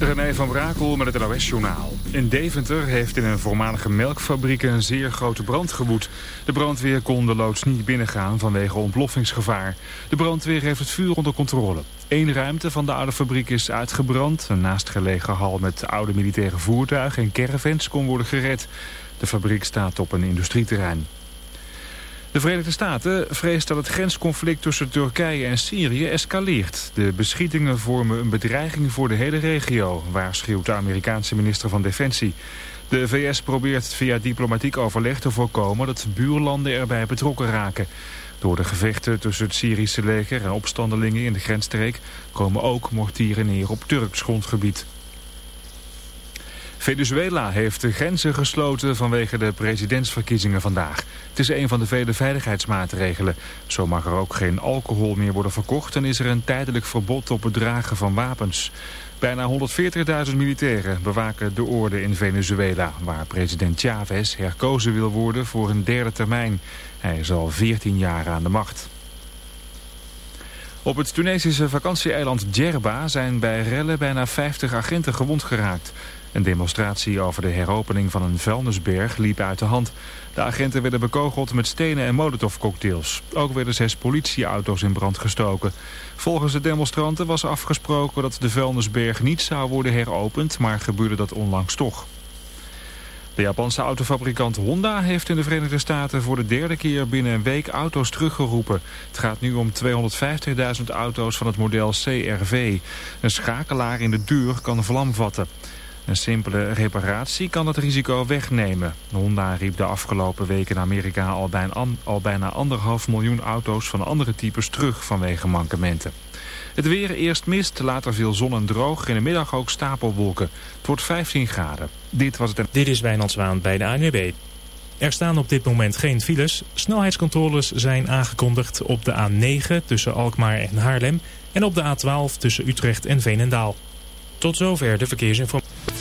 René van Brakel met het NOS-journaal. In Deventer heeft in een voormalige melkfabriek een zeer grote brand gewoed. De brandweer kon de loods niet binnengaan vanwege ontploffingsgevaar. De brandweer heeft het vuur onder controle. Eén ruimte van de oude fabriek is uitgebrand. Een naastgelegen hal met oude militaire voertuigen en caravans kon worden gered. De fabriek staat op een industrieterrein. De Verenigde Staten vreest dat het grensconflict tussen Turkije en Syrië escaleert. De beschietingen vormen een bedreiging voor de hele regio, waarschuwt de Amerikaanse minister van Defensie. De VS probeert via diplomatiek overleg te voorkomen dat buurlanden erbij betrokken raken. Door de gevechten tussen het Syrische leger en opstandelingen in de grensstreek komen ook mortieren neer op Turks grondgebied. Venezuela heeft de grenzen gesloten vanwege de presidentsverkiezingen vandaag. Het is een van de vele veiligheidsmaatregelen. Zo mag er ook geen alcohol meer worden verkocht en is er een tijdelijk verbod op het dragen van wapens. Bijna 140.000 militairen bewaken de orde in Venezuela... waar president Chavez herkozen wil worden voor een derde termijn. Hij is al 14 jaar aan de macht. Op het Tunesische vakantieeiland Djerba zijn bij rellen bijna 50 agenten gewond geraakt. Een demonstratie over de heropening van een vuilnisberg liep uit de hand. De agenten werden bekogeld met stenen en molotovcocktails. Ook werden zes politieauto's in brand gestoken. Volgens de demonstranten was afgesproken dat de vuilnisberg niet zou worden heropend, maar gebeurde dat onlangs toch. De Japanse autofabrikant Honda heeft in de Verenigde Staten voor de derde keer binnen een week auto's teruggeroepen. Het gaat nu om 250.000 auto's van het model CRV. Een schakelaar in de deur kan vlam vatten. Een simpele reparatie kan het risico wegnemen. Honda riep de afgelopen weken in Amerika al bijna, al bijna anderhalf miljoen auto's van andere types terug vanwege mankementen. Het weer eerst mist, later veel zon en droog. In de middag ook stapelwolken. Het wordt 15 graden. Dit was het... Dit is Wijnand Zwaan bij de ANWB. Er staan op dit moment geen files. Snelheidscontroles zijn aangekondigd op de A9 tussen Alkmaar en Haarlem... en op de A12 tussen Utrecht en Veenendaal. Tot zover de verkeersinformatie.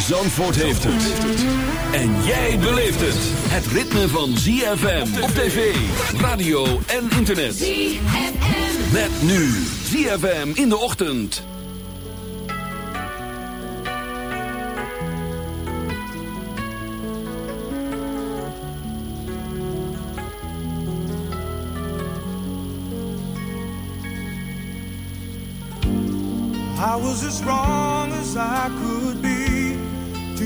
Zandvoort heeft het. En jij beleeft het. Het ritme van ZFM op tv, radio en internet. ZFM. Met nu ZFM in de ochtend. I was as wrong as I could be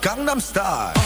Gangnam Style.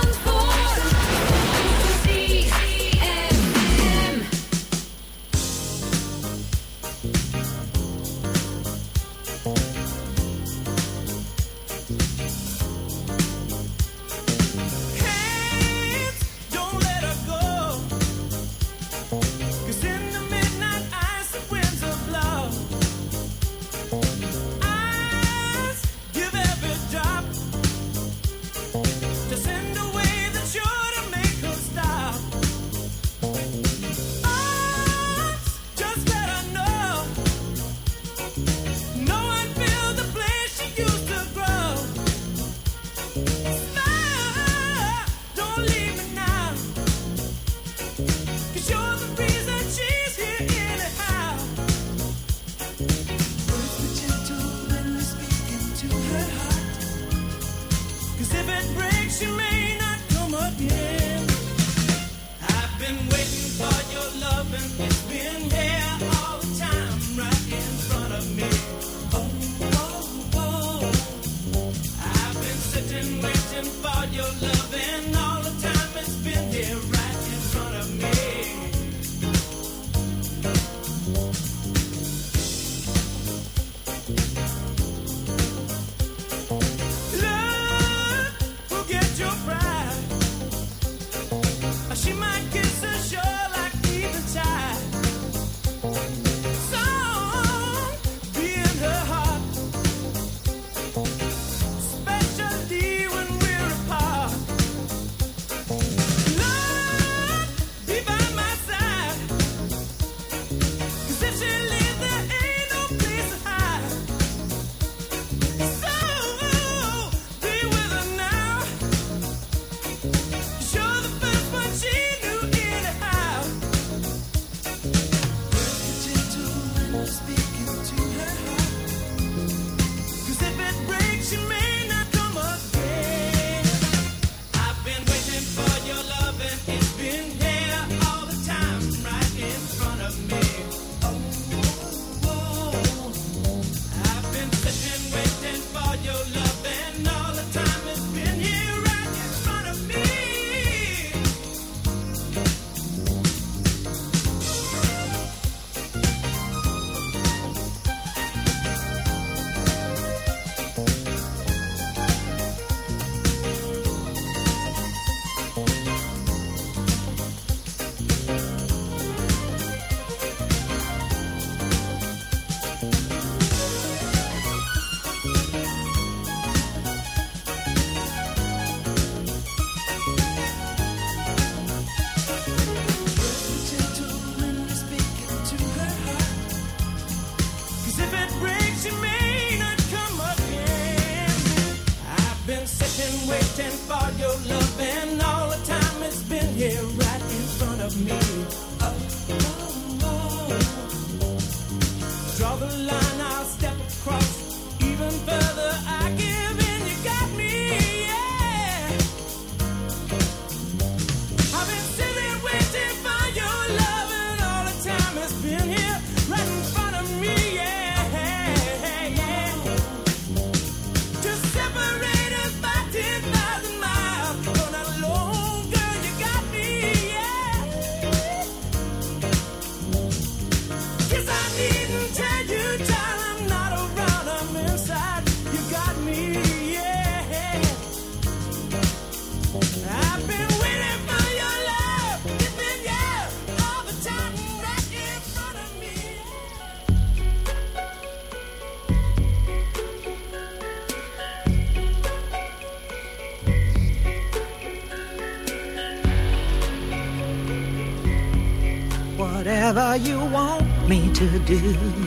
still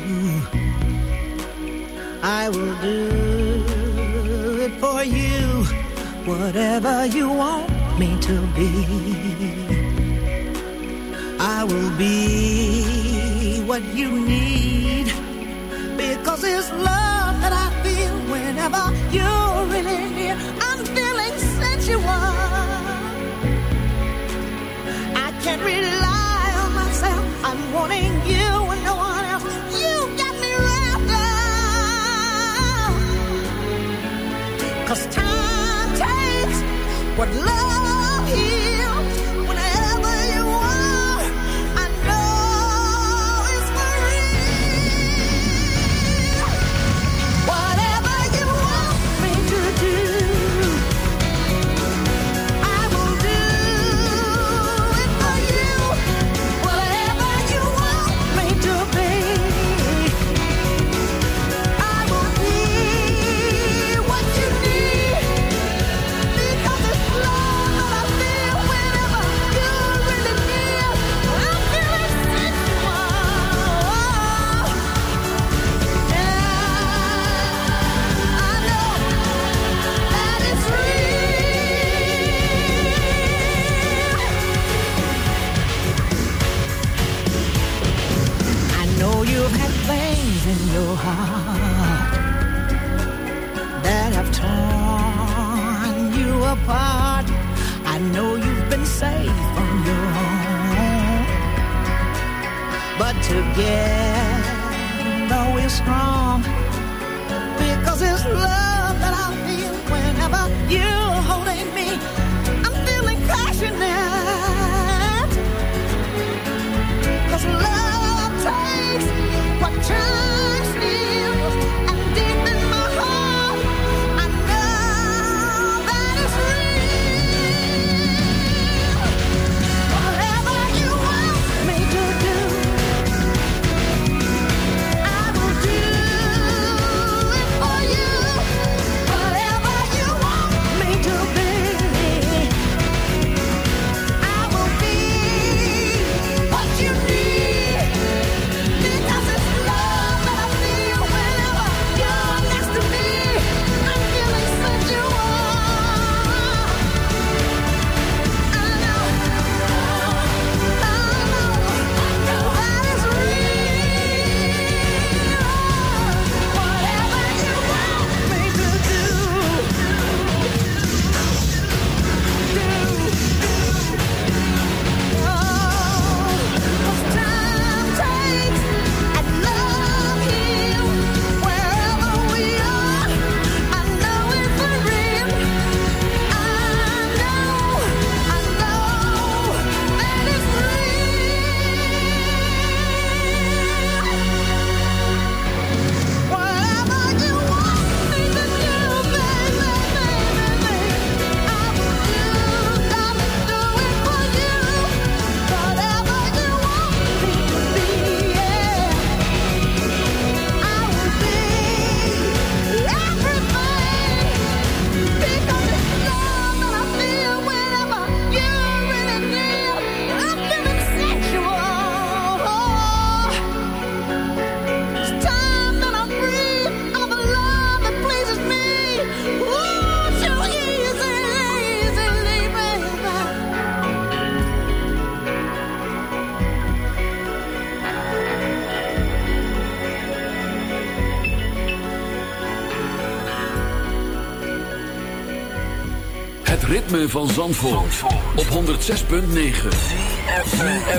ritme van Zandvoort, op 106.9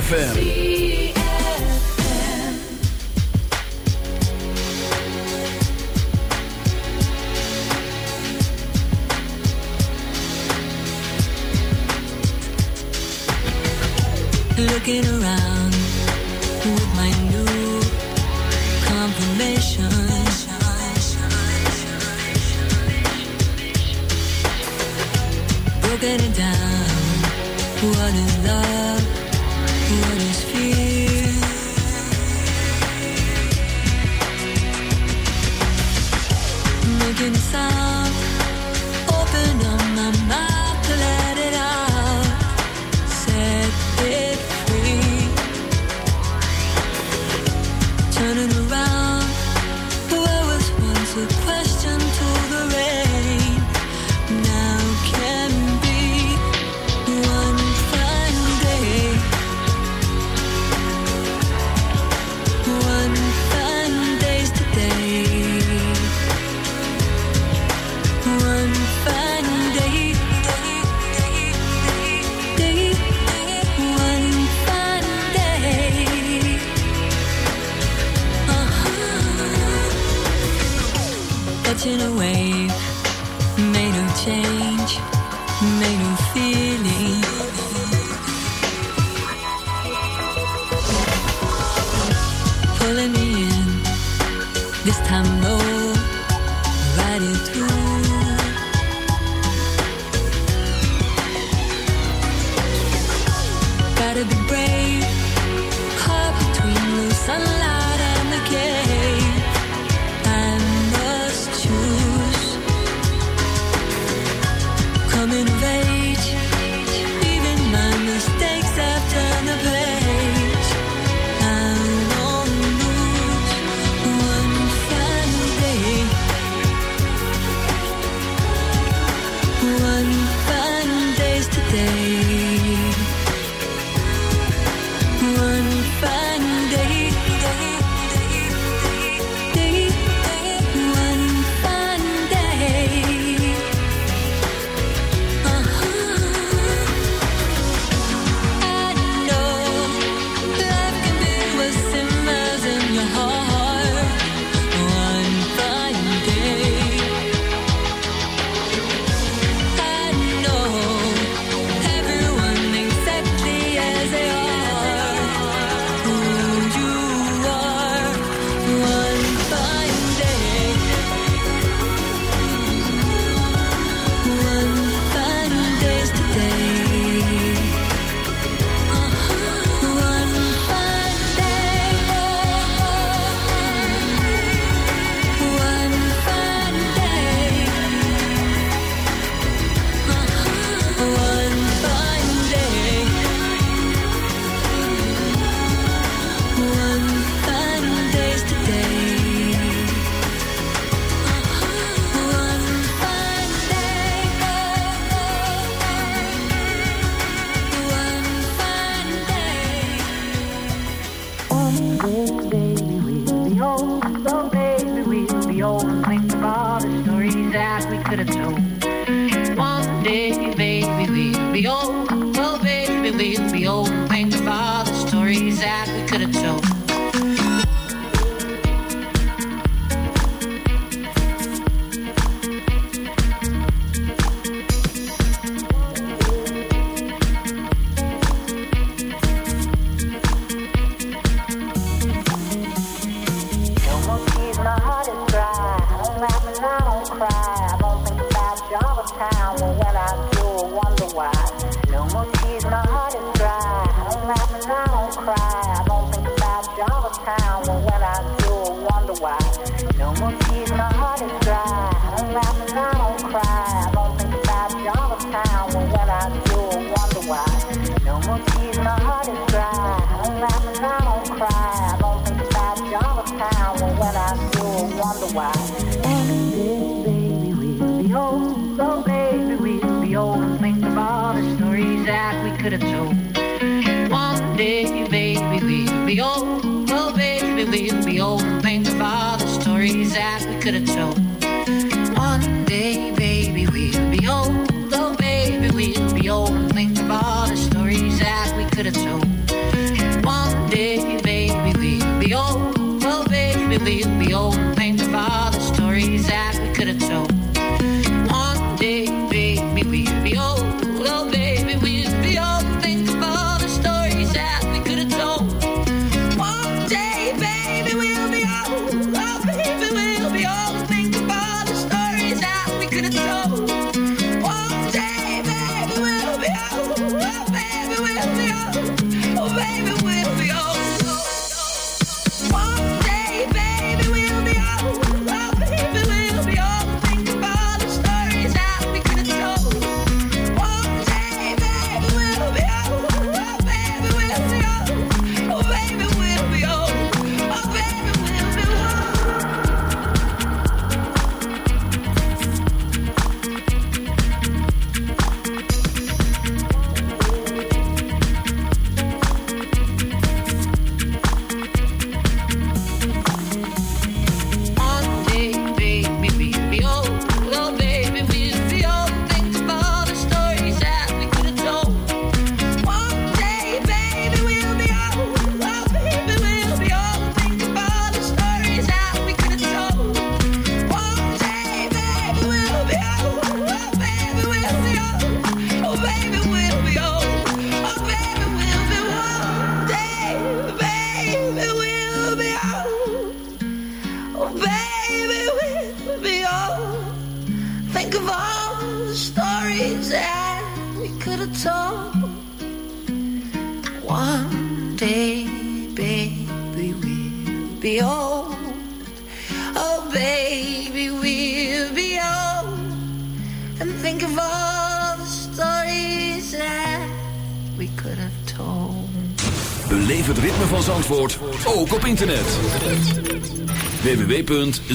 FM. Looking around gün sen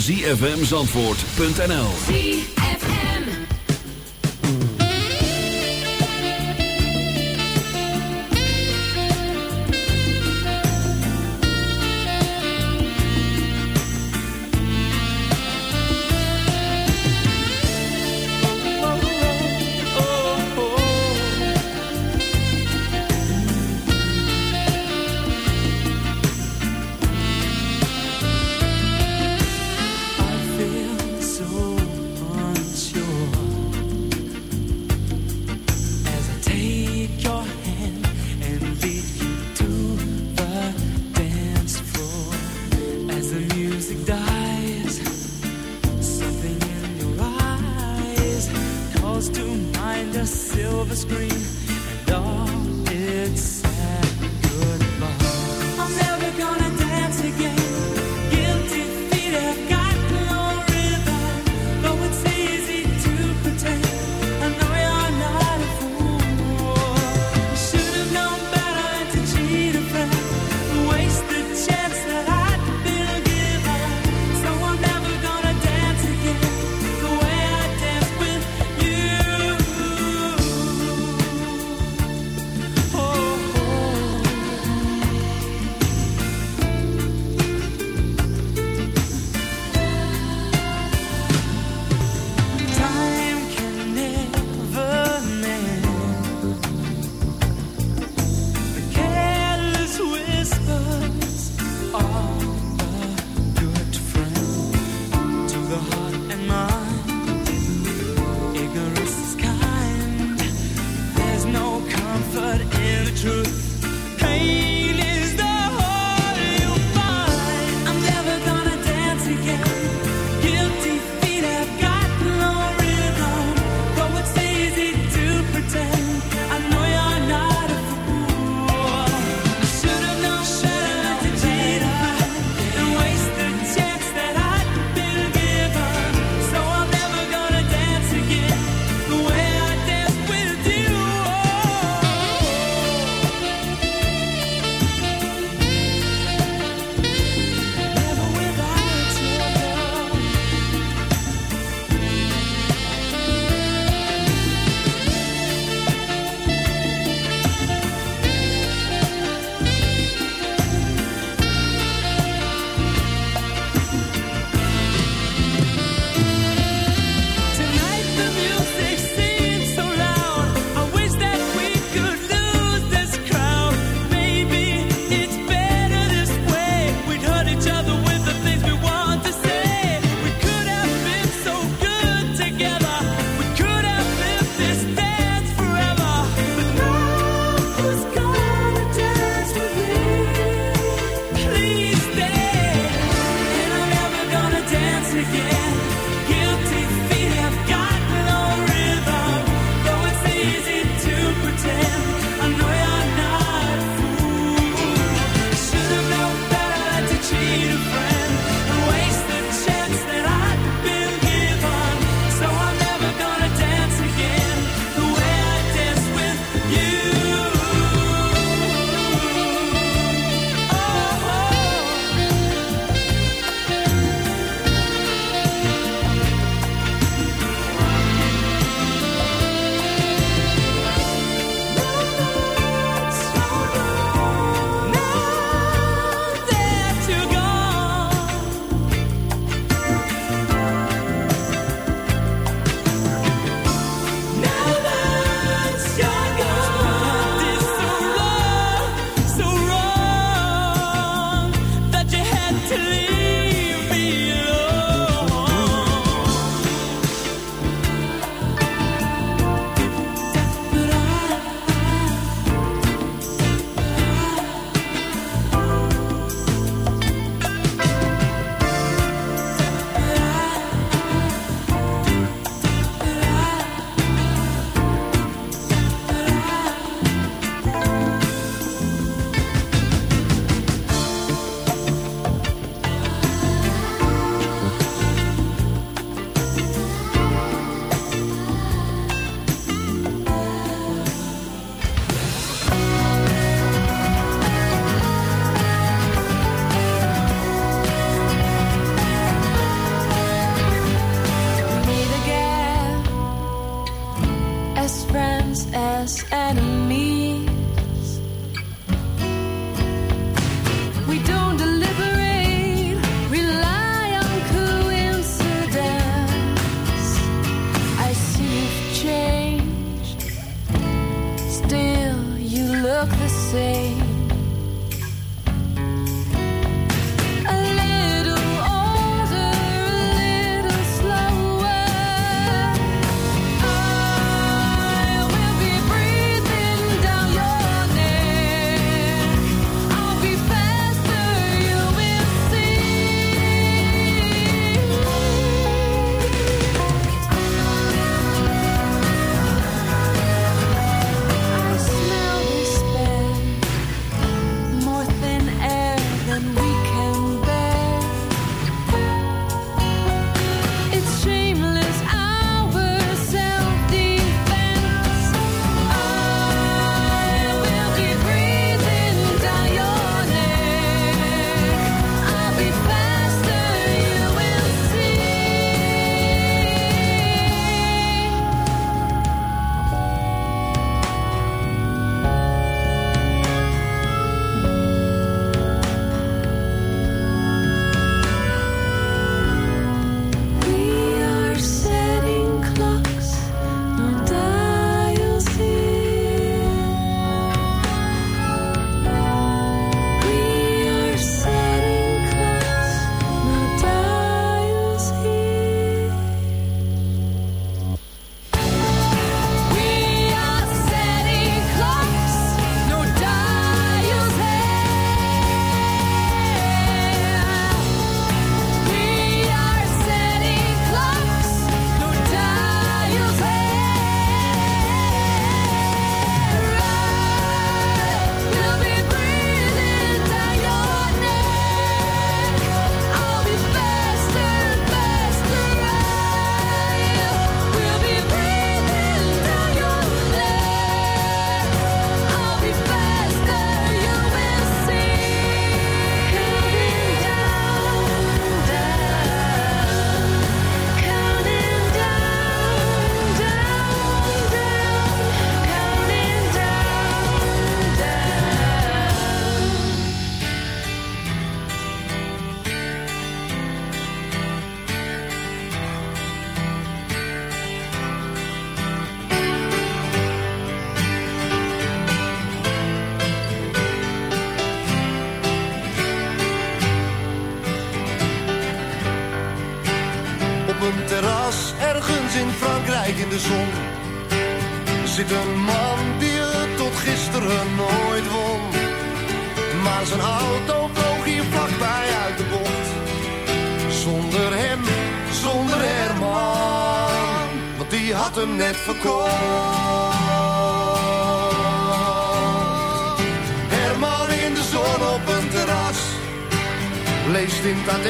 www.zfmzandvoort.nl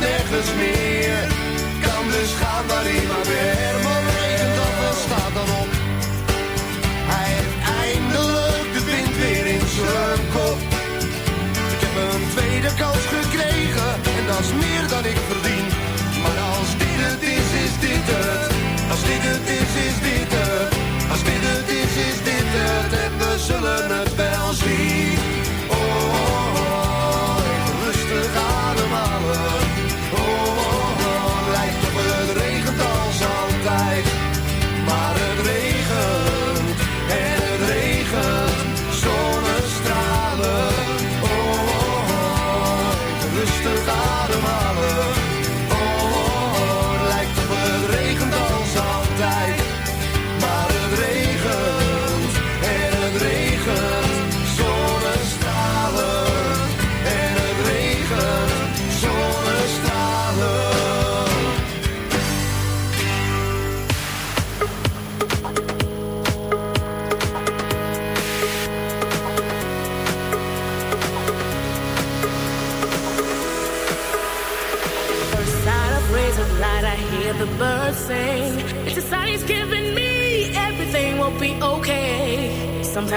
nergens meer. Kan dus gaan waar hij maar weer.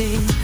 everything